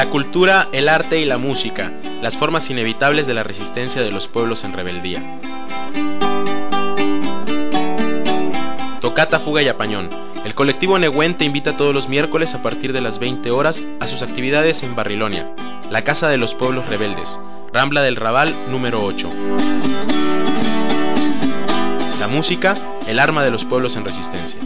La cultura, el arte y la música, las formas inevitables de la resistencia de los pueblos en rebeldía. Tocata, Fuga y Apañón. El colectivo Nehuente invita todos los miércoles a partir de las 20 horas a sus actividades en Barrilonia, la Casa de los Pueblos Rebeldes, Rambla del Raval número 8. La música, el arma de los pueblos en resistencia.